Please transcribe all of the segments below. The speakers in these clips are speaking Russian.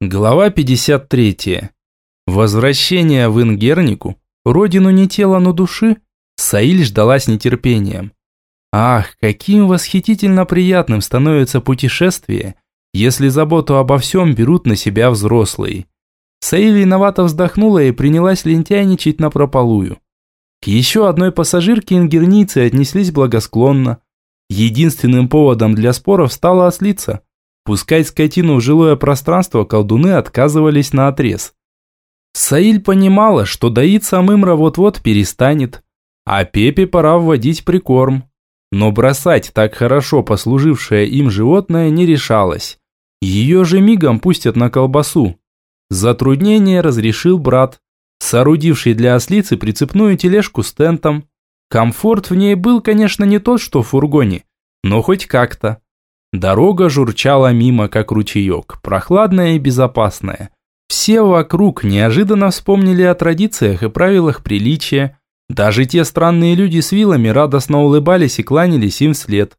Глава 53. Возвращение в Ингернику, родину не тела, но души, Саиль ждала с нетерпением. Ах, каким восхитительно приятным становится путешествие, если заботу обо всем берут на себя взрослые. Саиль виновато вздохнула и принялась лентяйничать на прополую. К еще одной пассажирке ингернийцы отнеслись благосклонно. Единственным поводом для споров стала ослица – Пускать скотину в жилое пространство колдуны отказывались на отрез. Саиль понимала, что доить Самымра вот-вот перестанет, а Пепе пора вводить прикорм. Но бросать так хорошо послужившее им животное не решалось. Ее же мигом пустят на колбасу. Затруднение разрешил брат, соорудивший для ослицы прицепную тележку с тентом. Комфорт в ней был, конечно, не тот, что в фургоне, но хоть как-то. Дорога журчала мимо, как ручеек, прохладная и безопасная. Все вокруг неожиданно вспомнили о традициях и правилах приличия. Даже те странные люди с вилами радостно улыбались и кланялись им вслед.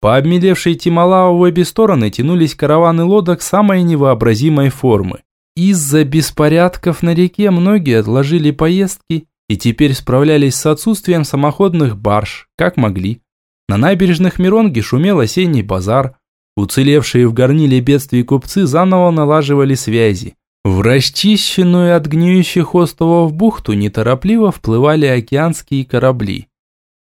По обмелевшей Тималау в обе стороны тянулись караваны лодок самой невообразимой формы. Из-за беспорядков на реке многие отложили поездки и теперь справлялись с отсутствием самоходных барж, как могли. На набережных Миронги шумел осенний базар. Уцелевшие в горниле бедствий купцы заново налаживали связи. В расчищенную от гниющих островов бухту неторопливо вплывали океанские корабли.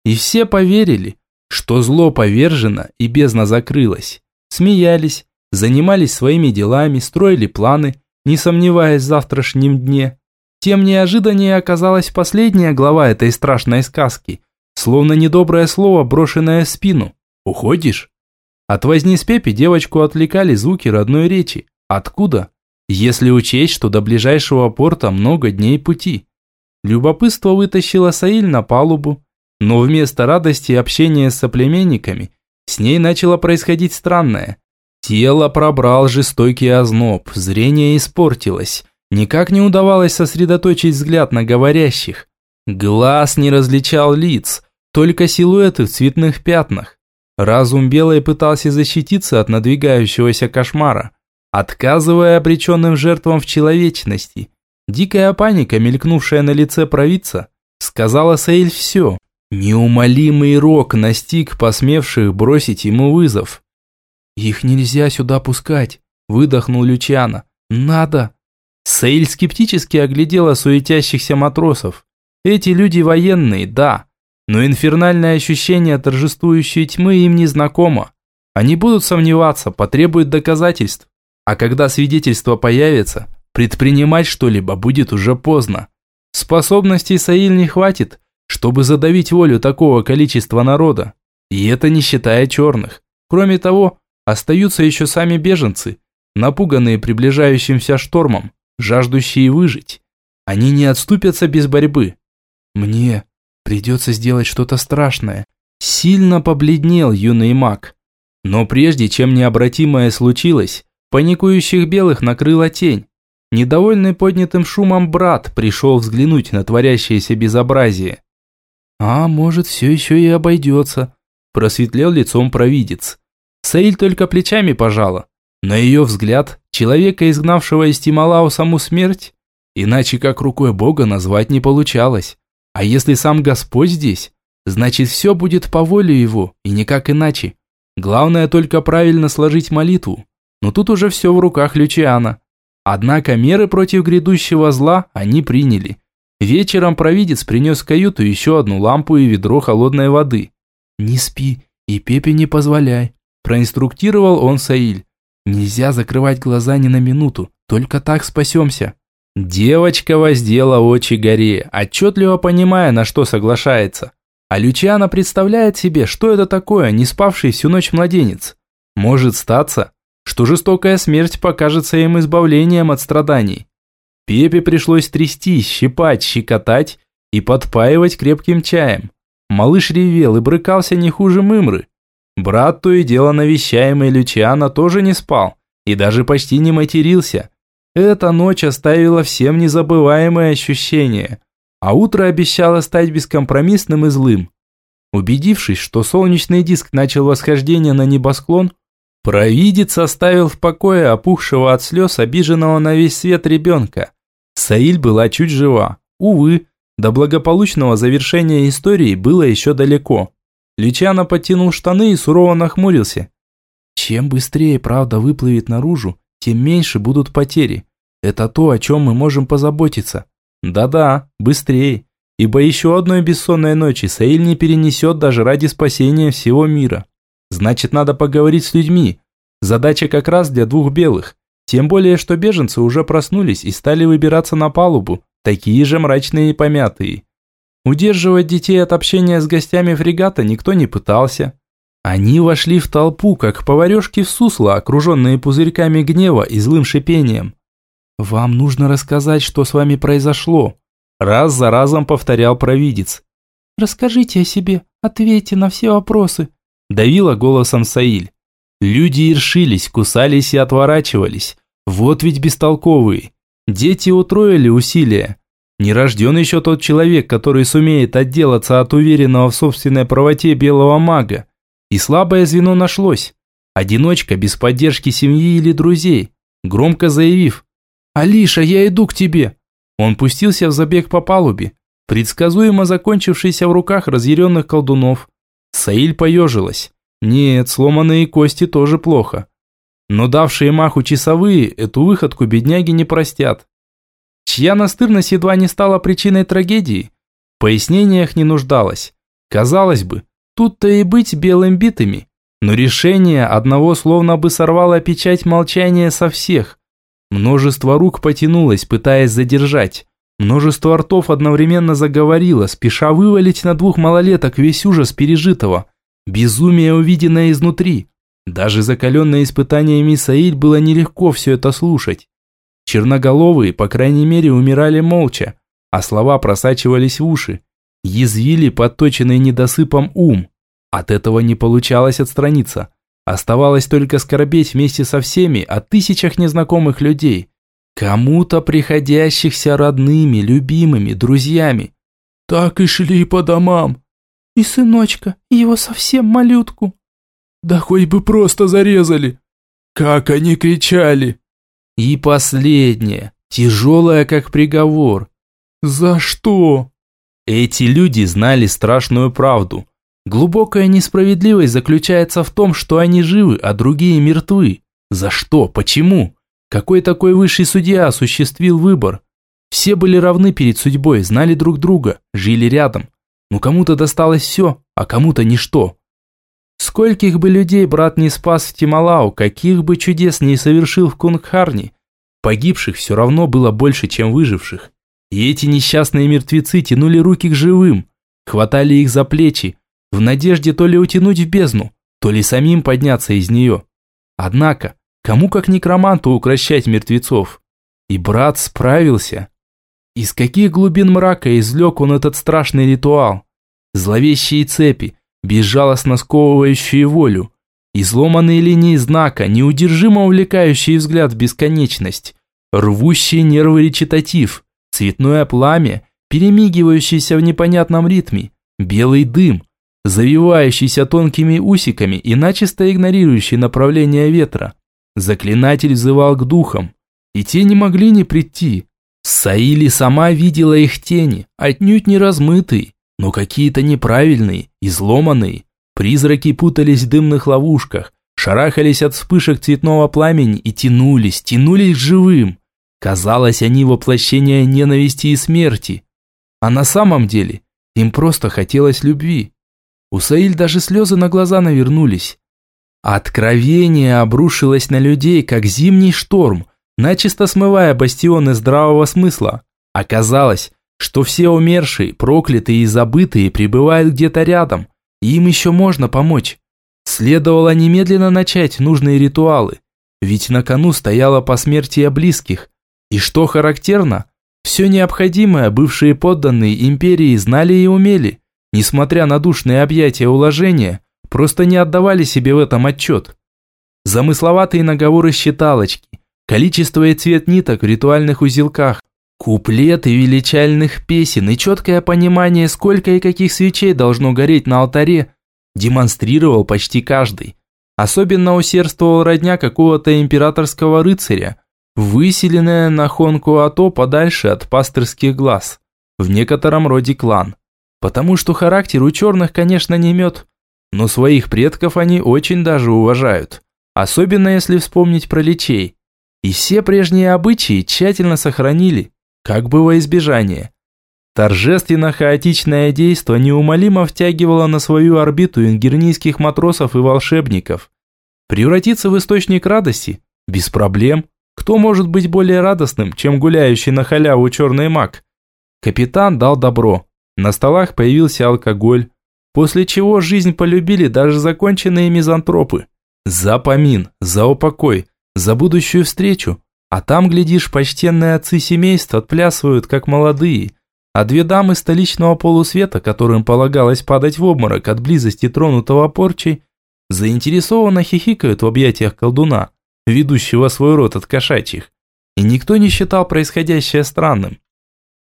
И все поверили, что зло повержено и бездна закрылась. Смеялись, занимались своими делами, строили планы, не сомневаясь в завтрашнем дне. Тем неожиданнее оказалась последняя глава этой страшной сказки – Словно недоброе слово, брошенное в спину. «Уходишь?» От возни с Пепи девочку отвлекали звуки родной речи. Откуда? Если учесть, что до ближайшего порта много дней пути. Любопытство вытащило Саиль на палубу, но вместо радости общения с соплеменниками, с ней начало происходить странное. Тело пробрал жестокий озноб, зрение испортилось. Никак не удавалось сосредоточить взгляд на говорящих. Глаз не различал лиц, только силуэты в цветных пятнах. Разум Белой пытался защититься от надвигающегося кошмара, отказывая обреченным жертвам в человечности. Дикая паника, мелькнувшая на лице провидца, сказала Сейль все. Неумолимый рок настиг посмевших бросить ему вызов. «Их нельзя сюда пускать», – выдохнул Лючана. «Надо». Сейль скептически оглядела суетящихся матросов. Эти люди военные, да, но инфернальное ощущение торжествующей тьмы им не знакомо. Они будут сомневаться, потребуют доказательств. А когда свидетельства появятся, предпринимать что-либо будет уже поздно. Способностей Саиль не хватит, чтобы задавить волю такого количества народа. И это не считая черных. Кроме того, остаются еще сами беженцы, напуганные приближающимся штормом, жаждущие выжить. Они не отступятся без борьбы. Мне Придется сделать что-то страшное. Сильно побледнел юный маг. Но прежде чем необратимое случилось, паникующих белых накрыла тень. Недовольный поднятым шумом брат пришел взглянуть на творящееся безобразие. «А может, все еще и обойдется», – просветлел лицом провидец. Саиль только плечами пожала. На ее взгляд, человека, изгнавшего из Тималау саму смерть, иначе как рукой Бога назвать не получалось. А если сам Господь здесь, значит все будет по воле Его и никак иначе. Главное только правильно сложить молитву. Но тут уже все в руках Лючиана. Однако меры против грядущего зла они приняли. Вечером провидец принес в каюту еще одну лампу и ведро холодной воды. «Не спи и Пепе не позволяй», – проинструктировал он Саиль. «Нельзя закрывать глаза ни на минуту, только так спасемся». Девочка воздела очи горе, отчетливо понимая, на что соглашается. А Лючиана представляет себе, что это такое, не спавший всю ночь младенец. Может статься, что жестокая смерть покажется им избавлением от страданий. Пепе пришлось трясти, щипать, щекотать и подпаивать крепким чаем. Малыш ревел и брыкался не хуже мымры. Брат то и дело навещаемый Лючиана тоже не спал и даже почти не матерился – эта ночь оставила всем незабываемые ощущения, а утро обещало стать бескомпромиссным и злым. Убедившись, что солнечный диск начал восхождение на небосклон, Провидец оставил в покое опухшего от слез обиженного на весь свет ребенка. Саиль была чуть жива. Увы, до благополучного завершения истории было еще далеко. Личано подтянул штаны и сурово нахмурился. Чем быстрее правда выплывет наружу, тем меньше будут потери. Это то, о чем мы можем позаботиться. Да-да, быстрее. Ибо еще одной бессонной ночи Саиль не перенесет даже ради спасения всего мира. Значит, надо поговорить с людьми. Задача как раз для двух белых. Тем более, что беженцы уже проснулись и стали выбираться на палубу, такие же мрачные и помятые. Удерживать детей от общения с гостями фрегата никто не пытался. Они вошли в толпу, как поварешки в сусло, окруженные пузырьками гнева и злым шипением. «Вам нужно рассказать, что с вами произошло», – раз за разом повторял провидец. «Расскажите о себе, ответьте на все вопросы», давила голосом Саиль. Люди иршились, кусались и отворачивались. Вот ведь бестолковые. Дети утроили усилия. Не рожден еще тот человек, который сумеет отделаться от уверенного в собственной правоте белого мага. И слабое звено нашлось. Одиночка без поддержки семьи или друзей, громко заявив «Алиша, я иду к тебе!» Он пустился в забег по палубе, предсказуемо закончившийся в руках разъяренных колдунов. Саиль поежилась. Нет, сломанные кости тоже плохо. Но давшие маху часовые эту выходку бедняги не простят. Чья настырность едва не стала причиной трагедии? В пояснениях не нуждалась. Казалось бы, тут-то и быть белым битыми. Но решение одного словно бы сорвало печать молчания со всех. Множество рук потянулось, пытаясь задержать. Множество ртов одновременно заговорило, спеша вывалить на двух малолеток весь ужас пережитого. Безумие, увиденное изнутри. Даже закаленное испытаниями Саиль было нелегко все это слушать. Черноголовые, по крайней мере, умирали молча, а слова просачивались в уши. Язвили подточенный недосыпом ум. От этого не получалось отстраниться. Оставалось только скорбеть вместе со всеми о тысячах незнакомых людей, Кому-то приходящихся родными, любимыми, друзьями. Так и шли по домам. И сыночка, и его совсем малютку. Да хоть бы просто зарезали. Как они кричали. И последнее, тяжелое как приговор. За что? Эти люди знали страшную правду. Глубокая несправедливость заключается в том, что они живы, а другие мертвы. За что? Почему? Какой такой высший судья осуществил выбор? Все были равны перед судьбой, знали друг друга, жили рядом. Но кому-то досталось все, а кому-то ничто. Скольких бы людей брат не спас в Тималау, каких бы чудес не совершил в Кунгхарне, погибших все равно было больше, чем выживших. И эти несчастные мертвецы тянули руки к живым, хватали их за плечи, в надежде то ли утянуть в бездну, то ли самим подняться из нее. Однако, Кому как некроманту укращать мертвецов? И брат справился. Из каких глубин мрака извлек он этот страшный ритуал? Зловещие цепи, безжалостно сковывающие волю, изломанные линии знака, неудержимо увлекающие взгляд в бесконечность, рвущие нервы речитатив, цветное пламя, перемигивающееся в непонятном ритме, белый дым, завивающийся тонкими усиками и начисто игнорирующий направление ветра. Заклинатель взывал к духам, и те не могли не прийти. Саили сама видела их тени, отнюдь не размытые, но какие-то неправильные, изломанные. Призраки путались в дымных ловушках, шарахались от вспышек цветного пламени и тянулись, тянулись живым. Казалось, они воплощение ненависти и смерти. А на самом деле им просто хотелось любви. У Саиль даже слезы на глаза навернулись. Откровение обрушилось на людей, как зимний шторм, начисто смывая бастионы здравого смысла. Оказалось, что все умершие, проклятые и забытые пребывают где-то рядом, и им еще можно помочь. Следовало немедленно начать нужные ритуалы, ведь на кону стояло посмертие близких. И что характерно, все необходимое бывшие подданные империи знали и умели, несмотря на душные объятия уложения – просто не отдавали себе в этом отчет. Замысловатые наговоры считалочки, количество и цвет ниток в ритуальных узелках, куплеты величальных песен и четкое понимание, сколько и каких свечей должно гореть на алтаре, демонстрировал почти каждый. Особенно усердствовал родня какого-то императорского рыцаря, выселенная на Хонкуато подальше от пастырских глаз, в некотором роде клан. Потому что характер у черных, конечно, не мед, но своих предков они очень даже уважают, особенно если вспомнить про лечей. И все прежние обычаи тщательно сохранили, как бы во избежание. Торжественно-хаотичное действо неумолимо втягивало на свою орбиту ингернийских матросов и волшебников. Превратиться в источник радости? Без проблем. Кто может быть более радостным, чем гуляющий на халяву черный маг? Капитан дал добро. На столах появился алкоголь, после чего жизнь полюбили даже законченные мизантропы. За помин, за упокой, за будущую встречу. А там, глядишь, почтенные отцы семейств отплясывают, как молодые. А две дамы столичного полусвета, которым полагалось падать в обморок от близости тронутого порчей, заинтересованно хихикают в объятиях колдуна, ведущего свой род от кошачьих. И никто не считал происходящее странным.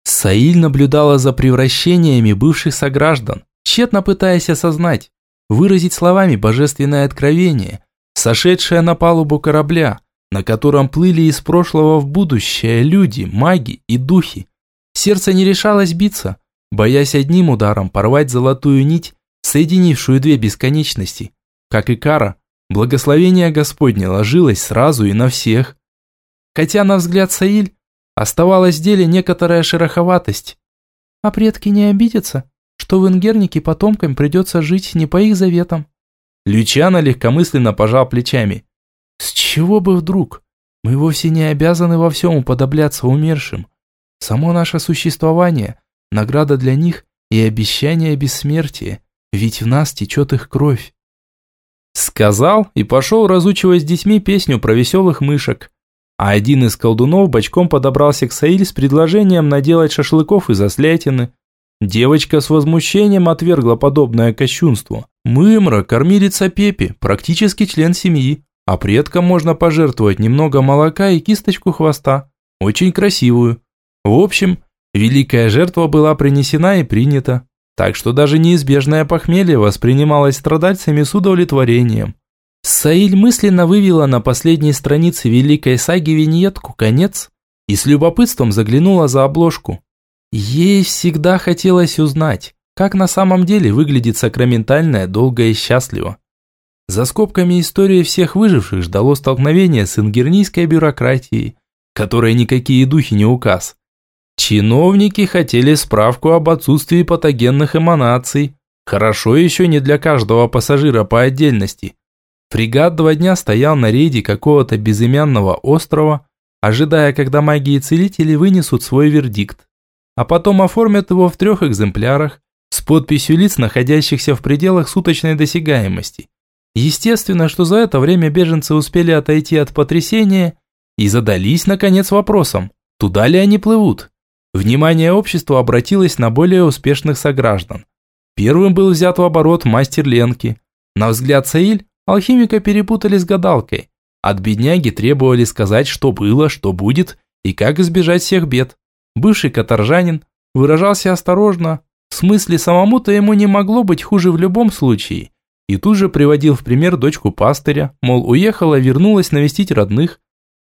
Саиль наблюдала за превращениями бывших сограждан, тщетно пытаясь осознать, выразить словами божественное откровение, сошедшее на палубу корабля, на котором плыли из прошлого в будущее люди, маги и духи. Сердце не решалось биться, боясь одним ударом порвать золотую нить, соединившую две бесконечности. Как и кара, благословение Господне ложилось сразу и на всех. Хотя, на взгляд Саиль, Оставалась в деле некоторая шероховатость. А предки не обидятся, что в Ингернике потомкам придется жить не по их заветам. Лючана легкомысленно пожал плечами. С чего бы вдруг? Мы вовсе не обязаны во всем уподобляться умершим. Само наше существование – награда для них и обещание бессмертия, ведь в нас течет их кровь. Сказал и пошел разучивать с детьми песню про веселых мышек а один из колдунов бочком подобрался к Саиль с предложением наделать шашлыков из ослятины. Девочка с возмущением отвергла подобное кощунство. Мымра – кормилица Пепи, практически член семьи, а предкам можно пожертвовать немного молока и кисточку хвоста, очень красивую. В общем, великая жертва была принесена и принята, так что даже неизбежное похмелье воспринималось страдальцами с удовлетворением. Саиль мысленно вывела на последней странице великой саги виньетку «Конец» и с любопытством заглянула за обложку. Ей всегда хотелось узнать, как на самом деле выглядит сакраментальное долго и счастливо. За скобками истории всех выживших ждало столкновение с ингернийской бюрократией, которой никакие духи не указ. Чиновники хотели справку об отсутствии патогенных эманаций, хорошо еще не для каждого пассажира по отдельности – Фрегат два дня стоял на рейде какого-то безымянного острова, ожидая, когда маги и целители вынесут свой вердикт, а потом оформят его в трех экземплярах с подписью лиц, находящихся в пределах суточной досягаемости. Естественно, что за это время беженцы успели отойти от потрясения и задались, наконец, вопросом, туда ли они плывут. Внимание общества обратилось на более успешных сограждан. Первым был взят в оборот мастер Ленки. На взгляд Саиль, Алхимика перепутали с гадалкой. От бедняги требовали сказать, что было, что будет и как избежать всех бед. Бывший каторжанин выражался осторожно, в смысле самому-то ему не могло быть хуже в любом случае. И тут же приводил в пример дочку пастыря, мол, уехала, вернулась навестить родных.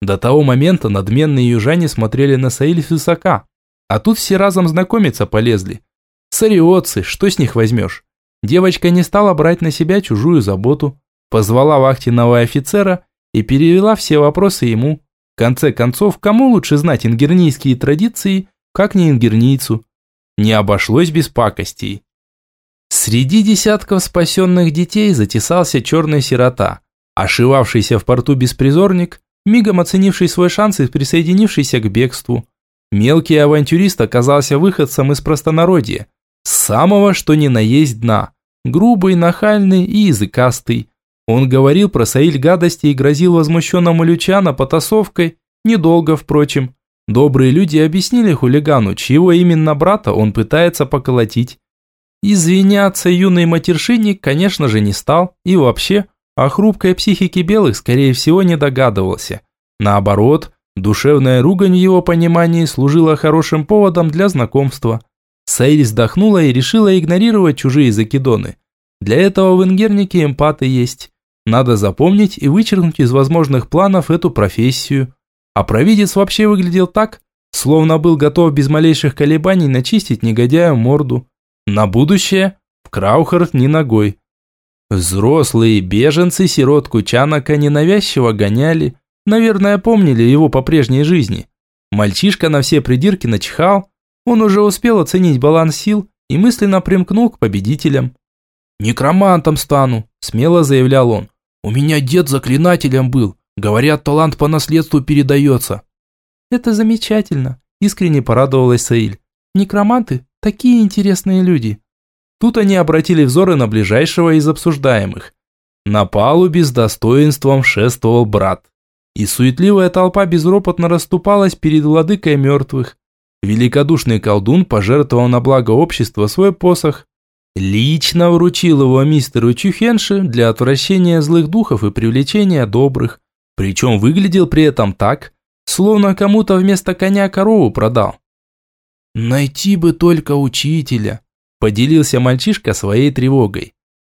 До того момента надменные южане смотрели на Саиль высока, а тут все разом знакомиться полезли. Сариотцы, что с них возьмешь? Девочка не стала брать на себя чужую заботу, позвала вахтенного офицера и перевела все вопросы ему. В конце концов, кому лучше знать ингернийские традиции, как не ингернийцу? Не обошлось без пакостей. Среди десятков спасенных детей затесался черный сирота, ошивавшийся в порту беспризорник, мигом оценивший свой шанс и присоединившийся к бегству. Мелкий авантюрист оказался выходцем из простонародья, самого что ни на есть дна, грубый, нахальный и языкастый, он говорил про Саиль гадости и грозил возмущенному Лючана потасовкой, недолго, впрочем. Добрые люди объяснили хулигану, чьего именно брата он пытается поколотить. Извиняться юный матершинник, конечно же, не стал, и вообще, о хрупкой психике белых, скорее всего, не догадывался. Наоборот, душевная ругань в его понимании служила хорошим поводом для знакомства. Саиль вздохнула и решила игнорировать чужие закидоны. Для этого в Ингернике эмпаты есть. Надо запомнить и вычеркнуть из возможных планов эту профессию. А провидец вообще выглядел так, словно был готов без малейших колебаний начистить негодяю морду. На будущее в Краухард ни ногой. Взрослые беженцы сиротку Чанака ненавязчиво гоняли, наверное, помнили его по прежней жизни. Мальчишка на все придирки начихал, он уже успел оценить баланс сил и мысленно примкнул к победителям. «Некромантом стану», – смело заявлял он. «У меня дед заклинателем был. Говорят, талант по наследству передается». «Это замечательно», – искренне порадовалась Саиль. «Некроманты – такие интересные люди». Тут они обратили взоры на ближайшего из обсуждаемых. На палубе с достоинством шествовал брат. И суетливая толпа безропотно расступалась перед владыкой мертвых. Великодушный колдун пожертвовал на благо общества свой посох. Лично вручил его мистеру Чухенши для отвращения злых духов и привлечения добрых. Причем выглядел при этом так, словно кому-то вместо коня корову продал. «Найти бы только учителя», – поделился мальчишка своей тревогой.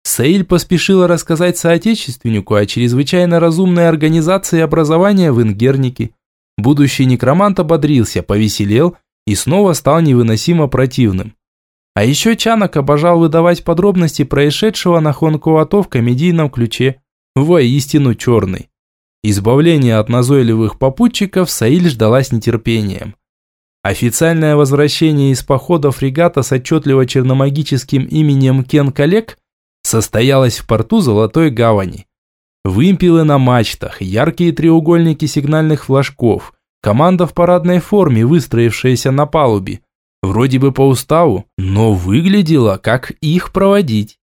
Саиль поспешила рассказать соотечественнику о чрезвычайно разумной организации образования в Ингернике. Будущий некромант ободрился, повеселел и снова стал невыносимо противным. А еще Чанок обожал выдавать подробности происшедшего на Хонкуато в комедийном ключе, воистину черный. Избавление от назойливых попутчиков Саиль ждала с нетерпением. Официальное возвращение из похода фрегата с отчетливо черномагическим именем Кен Коллег состоялось в порту Золотой Гавани. Вымпелы на мачтах, яркие треугольники сигнальных флажков – Команда в парадной форме, выстроившаяся на палубе. Вроде бы по уставу, но выглядела, как их проводить.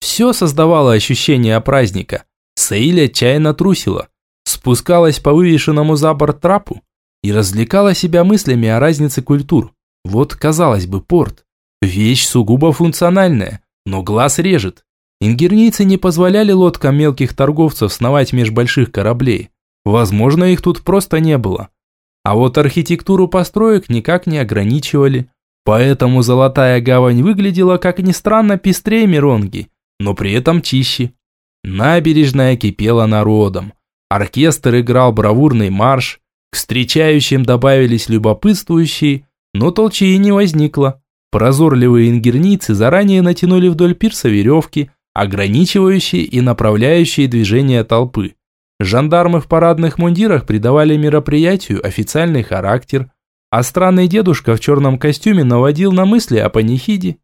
Все создавало ощущение праздника. Саиль отчаянно трусила. Спускалась по вывешенному за борт трапу и развлекала себя мыслями о разнице культур. Вот, казалось бы, порт. Вещь сугубо функциональная, но глаз режет. Ингернийцы не позволяли лодкам мелких торговцев сновать меж больших кораблей. Возможно, их тут просто не было. А вот архитектуру построек никак не ограничивали. Поэтому Золотая Гавань выглядела, как ни странно, пестрее Миронги, но при этом чище. Набережная кипела народом. Оркестр играл бравурный марш, к встречающим добавились любопытствующие, но толчии не возникло. Прозорливые ингерницы заранее натянули вдоль пирса веревки, ограничивающие и направляющие движение толпы. Жандармы в парадных мундирах придавали мероприятию официальный характер, а странный дедушка в черном костюме наводил на мысли о панихиде.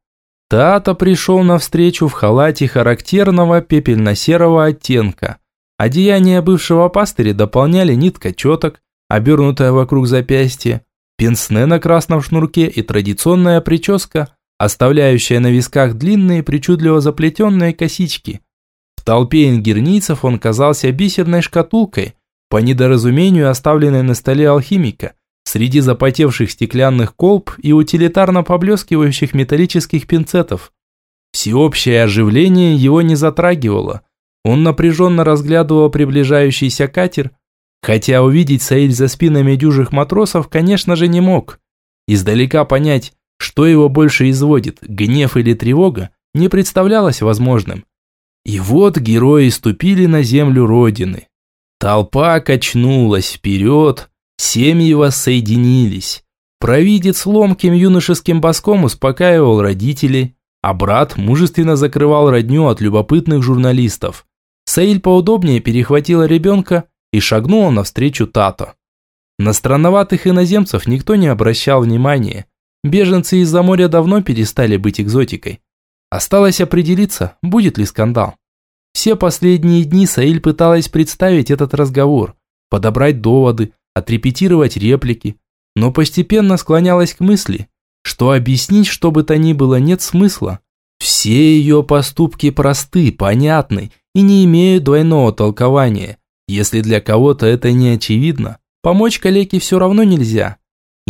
Тата пришел навстречу в халате характерного пепельно-серого оттенка. Одеяние бывшего пастыря дополняли нитка четок, обернутая вокруг запястья, пенсне на красном шнурке и традиционная прическа, оставляющая на висках длинные причудливо заплетенные косички – толпе ингернийцев он казался бисерной шкатулкой, по недоразумению оставленной на столе алхимика, среди запотевших стеклянных колб и утилитарно поблескивающих металлических пинцетов. Всеобщее оживление его не затрагивало. Он напряженно разглядывал приближающийся катер, хотя увидеть Саиль за спинами дюжих матросов, конечно же, не мог. Издалека понять, что его больше изводит, гнев или тревога, не представлялось возможным. И вот герои ступили на землю Родины. Толпа качнулась вперед, семьи воссоединились. Провидец ломким юношеским боском успокаивал родителей, а брат мужественно закрывал родню от любопытных журналистов. Саиль поудобнее перехватила ребенка и шагнула навстречу Тато. На странноватых иноземцев никто не обращал внимания. Беженцы из-за моря давно перестали быть экзотикой. Осталось определиться, будет ли скандал. Все последние дни Саиль пыталась представить этот разговор, подобрать доводы, отрепетировать реплики, но постепенно склонялась к мысли, что объяснить что бы то ни было нет смысла. Все ее поступки просты, понятны и не имеют двойного толкования. Если для кого-то это не очевидно, помочь калеке все равно нельзя.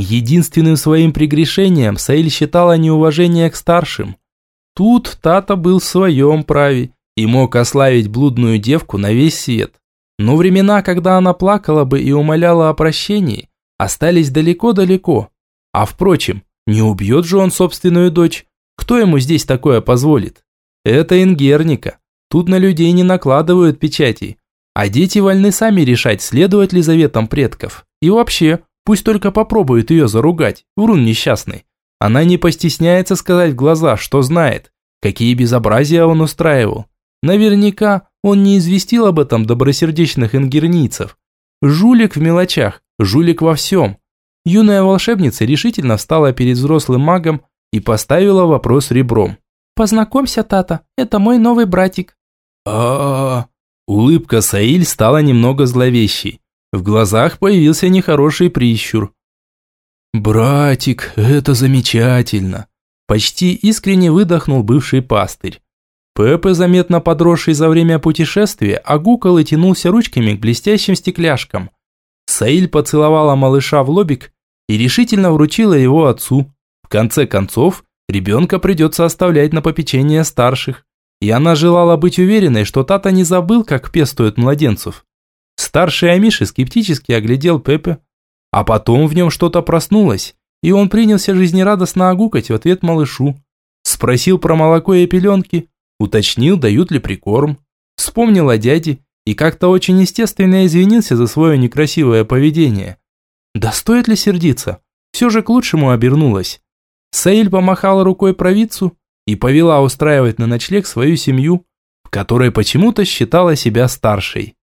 Единственным своим прегрешением Саиль считала неуважение к старшим – Тут Тата был в своем праве и мог ославить блудную девку на весь свет. Но времена, когда она плакала бы и умоляла о прощении, остались далеко-далеко. А впрочем, не убьет же он собственную дочь. Кто ему здесь такое позволит? Это Ингерника. Тут на людей не накладывают печати. А дети вольны сами решать, следовать ли заветам предков. И вообще, пусть только попробует ее заругать, врун несчастный. Она не постесняется сказать в глаза, что знает, какие безобразия он устраивал. Наверняка он не известил об этом добросердечных ингернийцев. Жулик в мелочах, жулик во всем. Юная волшебница решительно встала перед взрослым магом и поставила вопрос ребром. «Познакомься, Тата, это мой новый братик». А, -а, -а. Улыбка Саиль стала немного зловещей. В глазах появился нехороший прищур. «Братик, это замечательно!» Почти искренне выдохнул бывший пастырь. Пеппе, заметно подросший за время путешествия, огукал и тянулся ручками к блестящим стекляшкам. Саиль поцеловала малыша в лобик и решительно вручила его отцу. В конце концов, ребенка придется оставлять на попечение старших. И она желала быть уверенной, что Тата не забыл, как пестуют младенцев. Старший Амиши скептически оглядел Пепе, а потом в нем что-то проснулось, и он принялся жизнерадостно огукать в ответ малышу. Спросил про молоко и пеленки, уточнил, дают ли прикорм. Вспомнил о дяде и как-то очень естественно извинился за свое некрасивое поведение. Да стоит ли сердиться? Все же к лучшему обернулось. Саиль помахала рукой провидцу и повела устраивать на ночлег свою семью, в которой почему-то считала себя старшей.